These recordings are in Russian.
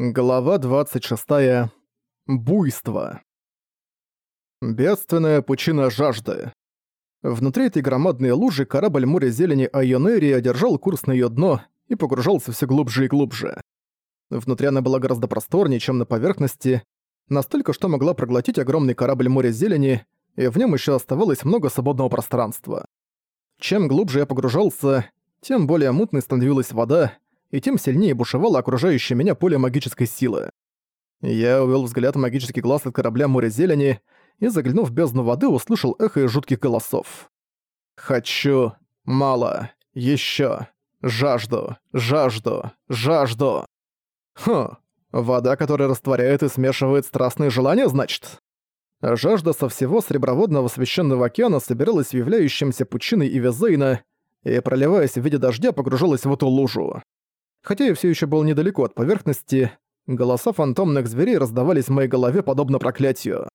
Глава 26. Буйство. Бедственная пучина жажды. Внутри этой громадной лужи корабль моря зелени Айонерия одержал курс на её дно и погружался все глубже и глубже. Внутри она была гораздо просторнее, чем на поверхности, настолько, что могла проглотить огромный корабль моря зелени, и в нем ещё оставалось много свободного пространства. Чем глубже я погружался, тем более мутной становилась вода, и тем сильнее бушевало окружающее меня поле магической силы. Я увел взгляд магический глаз от корабля моря зелени и, заглянув в бездну воды, услышал эхо из жутких голосов. «Хочу. Мало. Ещё. Жажду. Жажду. Жажду». Хм. Вода, которая растворяет и смешивает страстные желания, значит? Жажда со всего Среброводного священного океана собиралась в являющемся пучиной Ивезейна и, проливаясь в виде дождя, погружалась в эту лужу. Хотя я все еще был недалеко от поверхности, голоса фантомных зверей раздавались в моей голове подобно проклятию.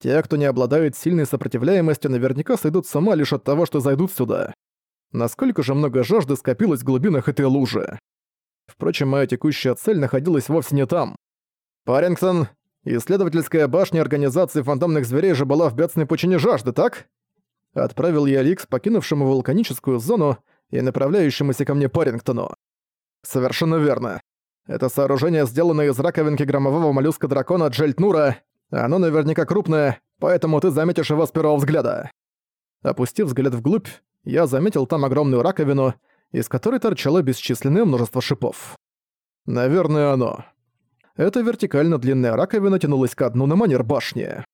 Те, кто не обладает сильной сопротивляемостью, наверняка сойдут с ума лишь от того, что зайдут сюда. Насколько же много жажды скопилось в глубинах этой лужи. Впрочем, моя текущая цель находилась вовсе не там. «Парингтон, исследовательская башня Организации фантомных зверей же была в бедственной пучине жажды, так?» Отправил я Ликс, покинувшему вулканическую зону и направляющемуся ко мне Парингтону. Совершенно верно. Это сооружение сделано из раковинки громового моллюска-дракона Джельтнура. Оно наверняка крупное, поэтому ты заметишь его с первого взгляда. Опустив взгляд вглубь, я заметил там огромную раковину, из которой торчало бесчисленное множество шипов. Наверное, оно. Эта вертикально длинная раковина тянулась ко дну на манер башни.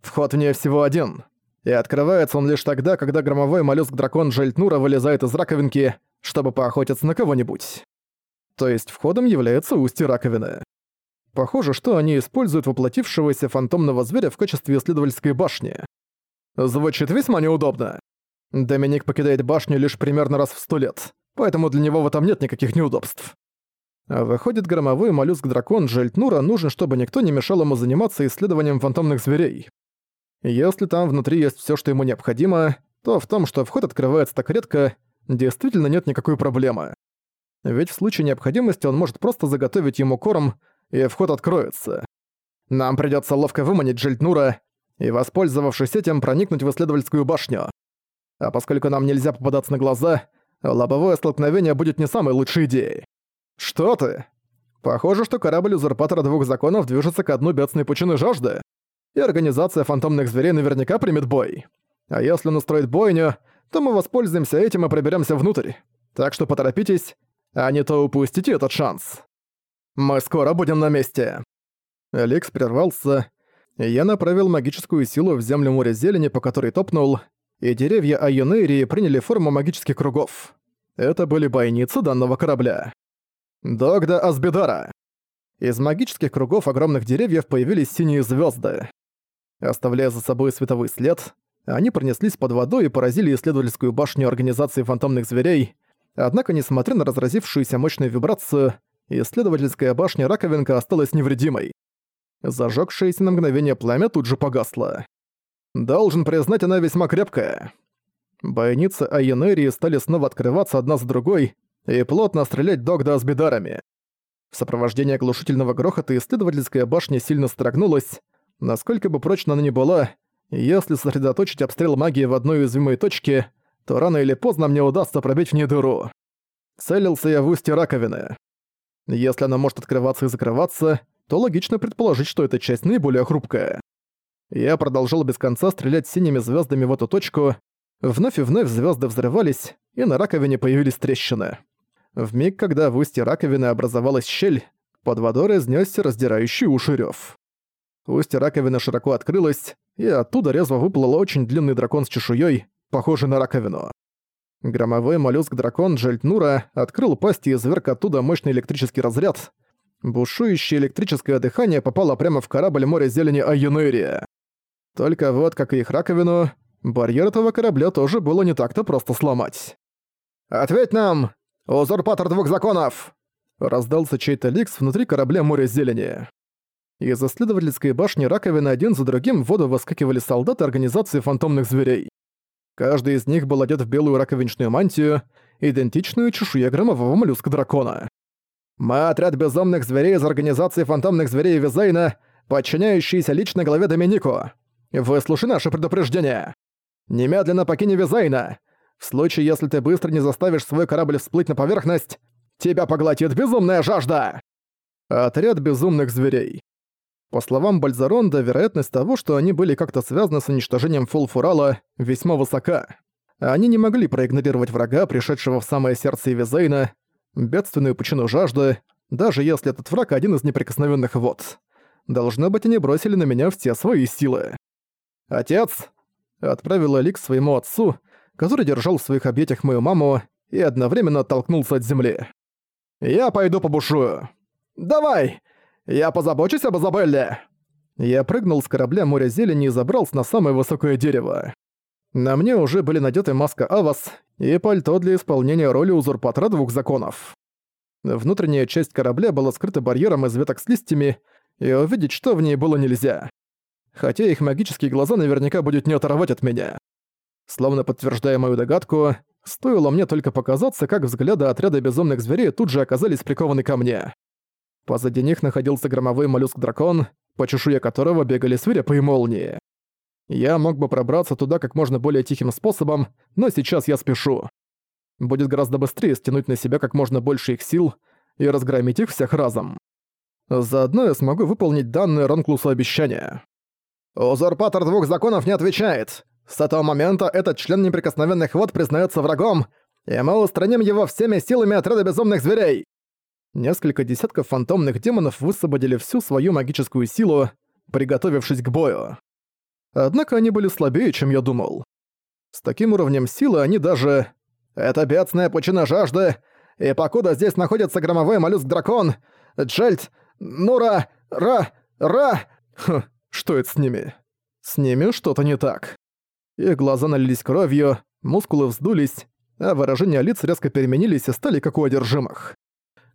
Вход в нее всего один. И открывается он лишь тогда, когда громовой моллюск-дракон Джельтнура вылезает из раковинки, чтобы поохотиться на кого-нибудь то есть входом является устье раковины. Похоже, что они используют воплотившегося фантомного зверя в качестве исследовательской башни. Звучит весьма неудобно. Доминик покидает башню лишь примерно раз в сто лет, поэтому для него в этом нет никаких неудобств. Выходит, громовой моллюск-дракон Джельтнура нужен, чтобы никто не мешал ему заниматься исследованием фантомных зверей. Если там внутри есть все, что ему необходимо, то в том, что вход открывается так редко, действительно нет никакой проблемы ведь в случае необходимости он может просто заготовить ему корм, и вход откроется. Нам придётся ловко выманить Джельтнура и, воспользовавшись этим, проникнуть в исследовательскую башню. А поскольку нам нельзя попадаться на глаза, лобовое столкновение будет не самой лучшей идеей. Что ты? Похоже, что корабль Узурпатора Двух Законов движется к дну бедственной пучины жажды, и организация фантомных зверей наверняка примет бой. А если он устроит бойню, то мы воспользуемся этим и проберемся внутрь. Так что поторопитесь, а не то упустите этот шанс. Мы скоро будем на месте. Алекс прервался, я направил магическую силу в землю моря зелени, по которой топнул, и деревья Айонерии приняли форму магических кругов. Это были бойницы данного корабля. Догда Асбидара. Из магических кругов огромных деревьев появились синие звезды. Оставляя за собой световой след, они пронеслись под водой и поразили исследовательскую башню Организации фантомных зверей, Однако, несмотря на разразившуюся мощную вибрацию, исследовательская башня Раковинка осталась невредимой. Зажёгшееся на мгновение пламя тут же погасло. Должен признать, она весьма крепкая. Бойницы Айенерии стали снова открываться одна за другой и плотно стрелять Догда с бедарами. В сопровождении оглушительного грохота исследовательская башня сильно строгнулась. Насколько бы прочно она ни была, если сосредоточить обстрел магии в одной уязвимой точке — то рано или поздно мне удастся пробить в ней дыру. Целился я в устье раковины. Если она может открываться и закрываться, то логично предположить, что эта часть наиболее хрупкая. Я продолжал без конца стрелять синими звездами в эту точку. Вновь и вновь звезды взрывались, и на раковине появились трещины. В миг, когда в устье раковины образовалась щель, под водой разнесся раздирающий уши рёв. Устье раковины широко открылось, и оттуда резво выплыл очень длинный дракон с чешуей, похожий на раковину. Громовой моллюск-дракон Джельтнура открыл пасть и изверг оттуда мощный электрический разряд. Бушующее электрическое дыхание попало прямо в корабль моря зелени Айонерия. Только вот, как и их раковину, барьер этого корабля тоже было не так-то просто сломать. «Ответь нам! Узурпатор двух законов!» Раздался чей-то ликс внутри корабля моря зелени. Из исследовательской башни раковины один за другим в воду выскакивали солдаты организации фантомных зверей. Каждый из них был одет в белую раковинчную мантию, идентичную чешуе громового моллюска-дракона. Мы отряд безумных зверей из организации фантомных зверей Визейна, подчиняющийся лично главе Доминику. Выслушай наше предупреждение. Немедленно покинь Визейна. В случае, если ты быстро не заставишь свой корабль всплыть на поверхность, тебя поглотит безумная жажда!» Отряд безумных зверей. По словам Бальзаронда, вероятность того, что они были как-то связаны с уничтожением Фулфурала, весьма высока. Они не могли проигнорировать врага, пришедшего в самое сердце Визейна, бедственную причину жажды, даже если этот враг один из неприкосновенных вод. Должно быть, они бросили на меня все свои силы. «Отец!» — отправила Лик своему отцу, который держал в своих объятиях мою маму и одновременно оттолкнулся от земли. «Я пойду побушую». «Давай! Я позабочусь об Изабелле!» Я прыгнул с корабля моря зелени и забрался на самое высокое дерево. На мне уже были надеты маска Авас и пальто для исполнения роли узурпатора двух законов. Внутренняя часть корабля была скрыта барьером из веток с листьями, и увидеть, что в ней было нельзя. Хотя их магические глаза наверняка будет не оторвать от меня. Словно подтверждая мою догадку, стоило мне только показаться, как взгляды отряда безумных зверей тут же оказались прикованы ко мне. Позади них находился громовой моллюск-дракон, по чешуе которого бегали свирепые молнии. Я мог бы пробраться туда как можно более тихим способом, но сейчас я спешу. Будет гораздо быстрее стянуть на себя как можно больше их сил и разгромить их всех разом. Заодно я смогу выполнить данное Ранклусу обещание. «Узурпатор двух законов не отвечает. С этого момента этот член неприкосновенных вод признается врагом, и мы устраним его всеми силами отряда безумных зверей!» Несколько десятков фантомных демонов высвободили всю свою магическую силу, приготовившись к бою. Однако они были слабее, чем я думал. С таким уровнем силы они даже... Это бедственная пучина жажды, и покуда здесь находится громовой моллюск-дракон, Джельд, Нура, Ра, Ра... Хм, что это с ними? С ними что-то не так. Их глаза налились кровью, мускулы вздулись, а выражения лиц резко переменились и стали как у одержимых.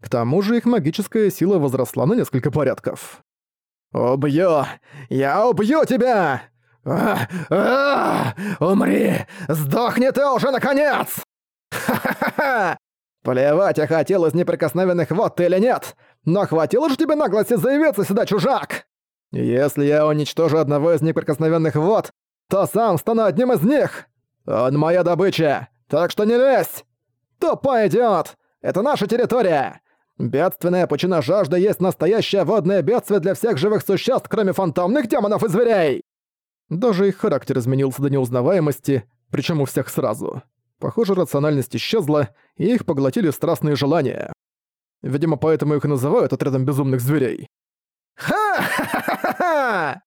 К тому же их магическая сила возросла на несколько порядков. «Убью! Я убью тебя!» А, а, «Умри! Сдохни ты уже, наконец!» «Ха-ха-ха! Плевать я хотел из неприкосновенных вод ты или нет, но хватило же тебе наглости заявиться сюда, чужак! Если я уничтожу одного из неприкосновенных вод, то сам стану одним из них! Он моя добыча, так что не лезь! Тупой идиот! Это наша территория! Бедственная пучина жажды есть настоящее водное бедствие для всех живых существ, кроме фантомных демонов и зверей!» Даже их характер изменился до неузнаваемости, причем у всех сразу. Похоже, рациональность исчезла, и их поглотили страстные желания. Видимо, поэтому их и называют отрядом безумных зверей. «Ха-ха-ха-ха-ха!»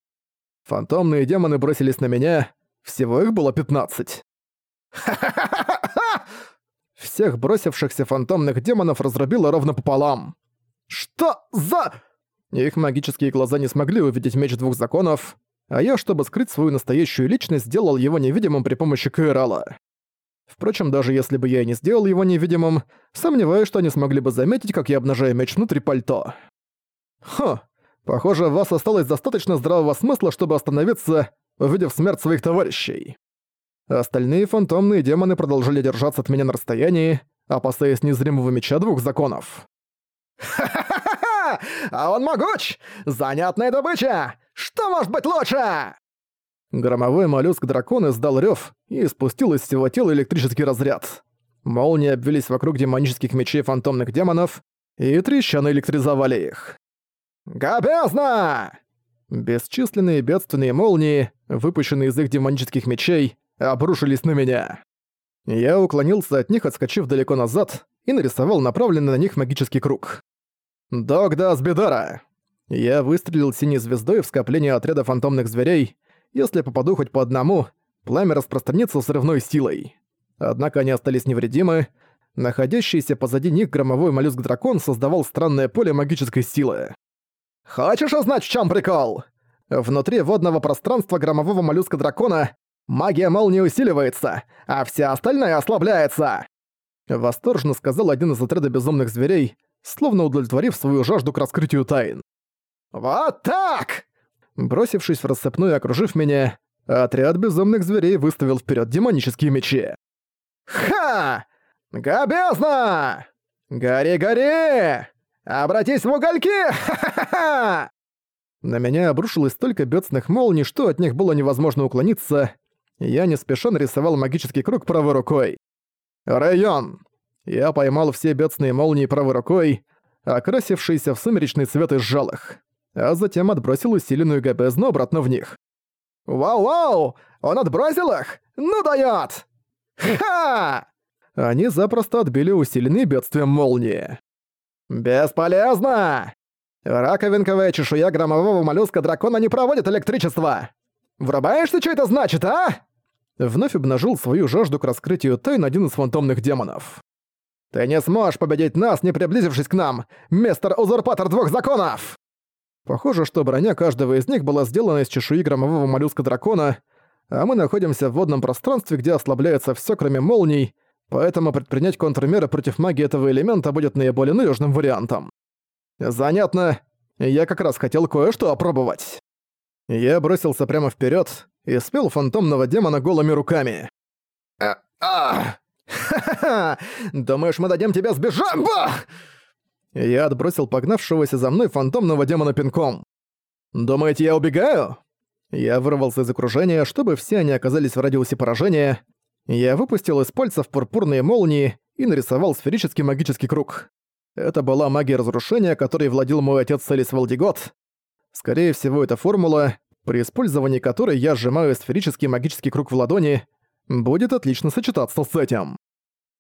Фантомные демоны бросились на меня. Всего их было 15. «Ха-ха-ха-ха-ха!» Всех бросившихся фантомных демонов разрубило ровно пополам. «Что за...» Их магические глаза не смогли увидеть меч двух законов, а я, чтобы скрыть свою настоящую личность, сделал его невидимым при помощи Каэрала. Впрочем, даже если бы я и не сделал его невидимым, сомневаюсь, что они смогли бы заметить, как я обнажаю меч внутри пальто. Хо, похоже, у вас осталось достаточно здравого смысла, чтобы остановиться, увидев смерть своих товарищей. Остальные фантомные демоны продолжили держаться от меня на расстоянии, опасаясь незримого меча двух законов. «Ха-ха-ха! А он могуч! Занятная добыча! Что может быть лучше?» Громовой моллюск-дракон издал рёв и спустил из всего тела электрический разряд. Молнии обвились вокруг демонических мечей фантомных демонов и трещаны электризовали их. «Гобезно!» Бесчисленные бедственные молнии, выпущенные из их демонических мечей, обрушились на меня. Я уклонился от них, отскочив далеко назад, и нарисовал направленный на них магический круг. «Догда Асбидара!» Я выстрелил синей звездой в скопление отряда фантомных зверей. Если попаду хоть по одному, пламя распространится взрывной силой. Однако они остались невредимы. Находящийся позади них громовой моллюск-дракон создавал странное поле магической силы. «Хочешь узнать, в чем прикол?» Внутри водного пространства громового моллюска-дракона магия молнии усиливается, а вся остальная ослабляется!» Восторженно сказал один из отряда безумных зверей, словно удовлетворив свою жажду к раскрытию тайн. «Вот так!» Бросившись в рассыпную и окружив меня, отряд безумных зверей выставил вперед демонические мечи. «Ха! Гобезно! Гори-гори! Обратись в угольки! Ха-ха-ха!» На меня обрушилось столько бедственных молний, что от них было невозможно уклониться. Я не спеша нарисовал магический круг правой рукой. «Район!» Я поймал все бедственные молнии правой рукой, окрасившиеся в сумеречный цвет и сжал их, а затем отбросил усиленную габезну обратно в них. «Вау-вау! Он отбросил их? Ну даёт! Ха!» Они запросто отбили усиленные бедствием молнии. «Бесполезно! Раковинковая чешуя громового моллюска-дракона не проводит электричество! Врубаешься, что это значит, а?» Вновь обнажил свою жажду к раскрытию тайн один из фантомных демонов. «Ты не сможешь победить нас, не приблизившись к нам, мистер Узурпатор Двух Законов!» Похоже, что броня каждого из них была сделана из чешуи громового моллюска-дракона, а мы находимся в водном пространстве, где ослабляется все, кроме молний, поэтому предпринять контрмеры против магии этого элемента будет наиболее надежным вариантом. Занятно. Я как раз хотел кое-что опробовать. Я бросился прямо вперед и спел фантомного демона голыми руками. А, а! Ха-ха-ха! Думаешь, мы дадим тебе сбежать? Бах! Я отбросил погнавшегося за мной фантомного демона пинком. «Думаете, я убегаю?» Я вырвался из окружения, чтобы все они оказались в радиусе поражения. Я выпустил из пальцев пурпурные молнии и нарисовал сферический магический круг. Это была магия разрушения, которой владел мой отец Селис Валдигот. Скорее всего, эта формула, при использовании которой я сжимаю сферический магический круг в ладони, будет отлично сочетаться с этим.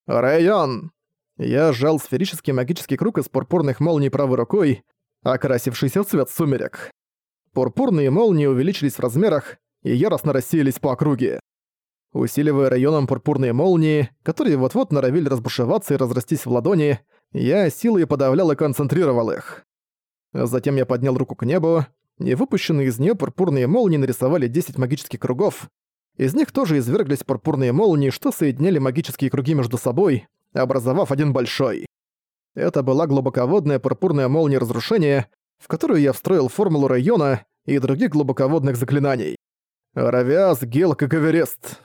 «Район!» Я сжал сферический магический круг из пурпурных молний правой рукой, окрасившийся в цвет сумерек. Пурпурные молнии увеличились в размерах и яростно рассеялись по округе. Усиливая районом пурпурные молнии, которые вот-вот норовили разбушеваться и разрастись в ладони, я силой подавлял и концентрировал их. Затем я поднял руку к небу, и выпущенные из нее пурпурные молнии нарисовали 10 магических кругов. Из них тоже изверглись пурпурные молнии, что соединяли магические круги между собой, образовав один большой. Это была глубоководная пурпурная молния разрушения, в которую я встроил формулу района и других глубоководных заклинаний. Равиас, Гелк и Каверест.